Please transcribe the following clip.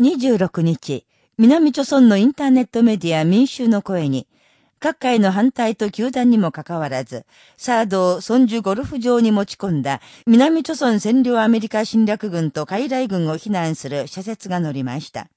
26日、南朝村のインターネットメディア民衆の声に、各界の反対と球団にもかかわらず、サードを村樹ゴルフ場に持ち込んだ南朝村占領アメリカ侵略軍と海来軍を非難する社説が載りました。